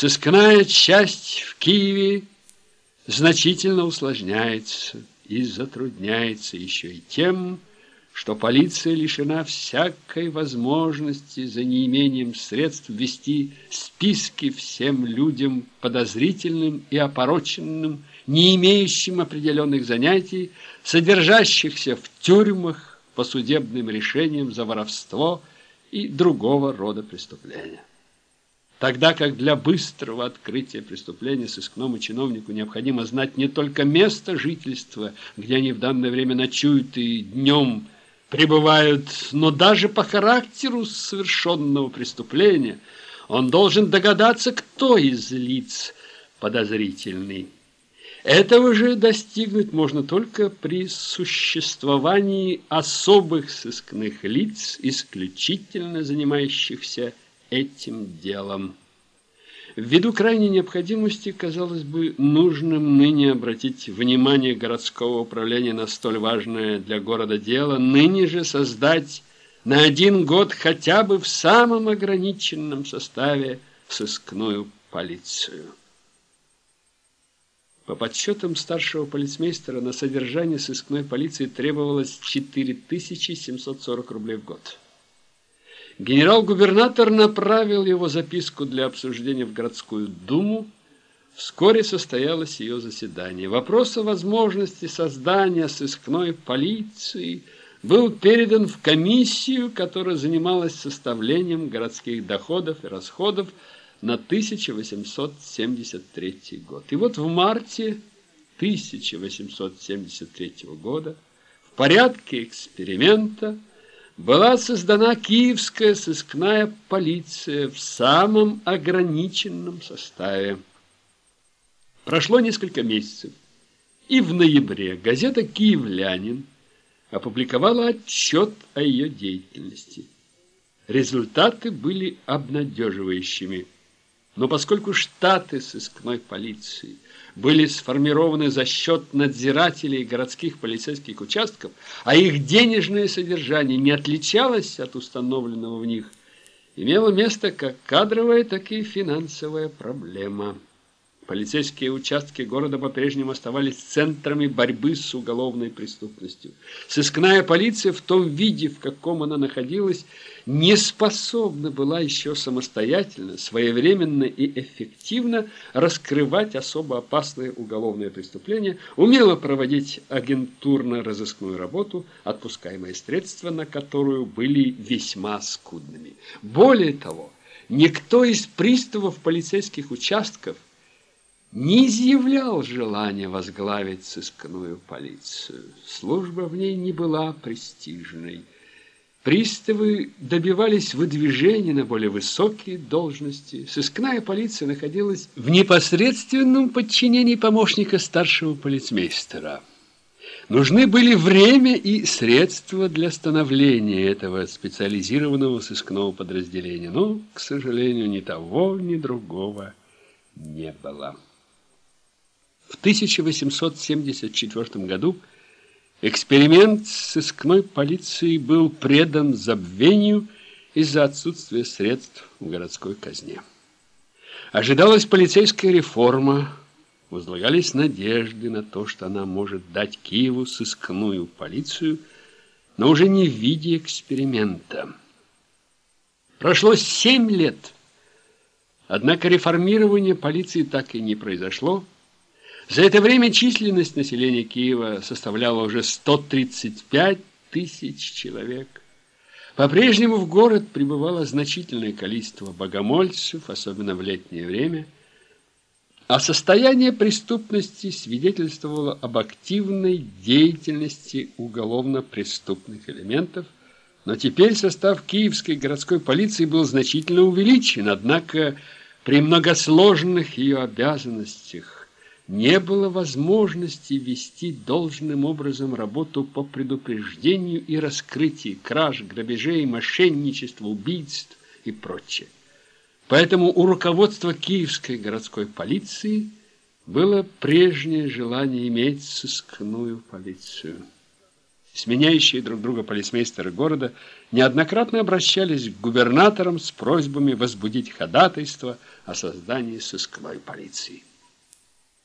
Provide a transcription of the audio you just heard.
Сыскная часть в Киеве значительно усложняется и затрудняется еще и тем, что полиция лишена всякой возможности за неимением средств ввести списки всем людям подозрительным и опороченным, не имеющим определенных занятий, содержащихся в тюрьмах по судебным решениям за воровство и другого рода преступления. Тогда как для быстрого открытия преступления сыскному чиновнику необходимо знать не только место жительства, где они в данное время ночуют и днем пребывают, но даже по характеру совершенного преступления он должен догадаться, кто из лиц подозрительный. Этого же достигнуть можно только при существовании особых сыскных лиц, исключительно занимающихся этим делом. Ввиду крайней необходимости, казалось бы, нужным ныне обратить внимание городского управления на столь важное для города дело, ныне же создать на один год хотя бы в самом ограниченном составе сыскную полицию. По подсчетам старшего полицмейстера на содержание сыскной полиции требовалось 4740 рублей в год. Генерал-губернатор направил его записку для обсуждения в городскую думу. Вскоре состоялось ее заседание. Вопрос о возможности создания сыскной полиции был передан в комиссию, которая занималась составлением городских доходов и расходов на 1873 год. И вот в марте 1873 года в порядке эксперимента была создана киевская сыскная полиция в самом ограниченном составе. Прошло несколько месяцев, и в ноябре газета «Киевлянин» опубликовала отчет о ее деятельности. Результаты были обнадеживающими. Но поскольку штаты сыскной полиции были сформированы за счет надзирателей городских полицейских участков, а их денежное содержание не отличалось от установленного в них, имело место как кадровая, так и финансовая проблема. Полицейские участки города по-прежнему оставались центрами борьбы с уголовной преступностью. Сыскная полиция в том виде, в каком она находилась, не способна была еще самостоятельно, своевременно и эффективно раскрывать особо опасные уголовные преступления, умела проводить агентурно-розыскную работу, отпускаемые средства на которую были весьма скудными. Более того, никто из приставов полицейских участков не изъявлял желания возглавить сыскную полицию. Служба в ней не была престижной. Приставы добивались выдвижения на более высокие должности. Сыскная полиция находилась в непосредственном подчинении помощника старшего полицмейстера. Нужны были время и средства для становления этого специализированного сыскного подразделения, но, к сожалению, ни того, ни другого не было. В 1874 году эксперимент сыскной полиции был предан забвению из-за отсутствия средств в городской казне. Ожидалась полицейская реформа, возлагались надежды на то, что она может дать Киеву сыскную полицию, но уже не в виде эксперимента. Прошло семь лет, однако реформирование полиции так и не произошло, за это время численность населения Киева составляла уже 135 тысяч человек. По-прежнему в город прибывало значительное количество богомольцев, особенно в летнее время, а состояние преступности свидетельствовало об активной деятельности уголовно-преступных элементов, но теперь состав киевской городской полиции был значительно увеличен, однако при многосложных ее обязанностях не было возможности вести должным образом работу по предупреждению и раскрытию краж, грабежей, мошенничества, убийств и прочее. Поэтому у руководства Киевской городской полиции было прежнее желание иметь сыскную полицию. сменяющие друг друга полицмейстеры города, неоднократно обращались к губернаторам с просьбами возбудить ходатайство о создании сыскной полиции.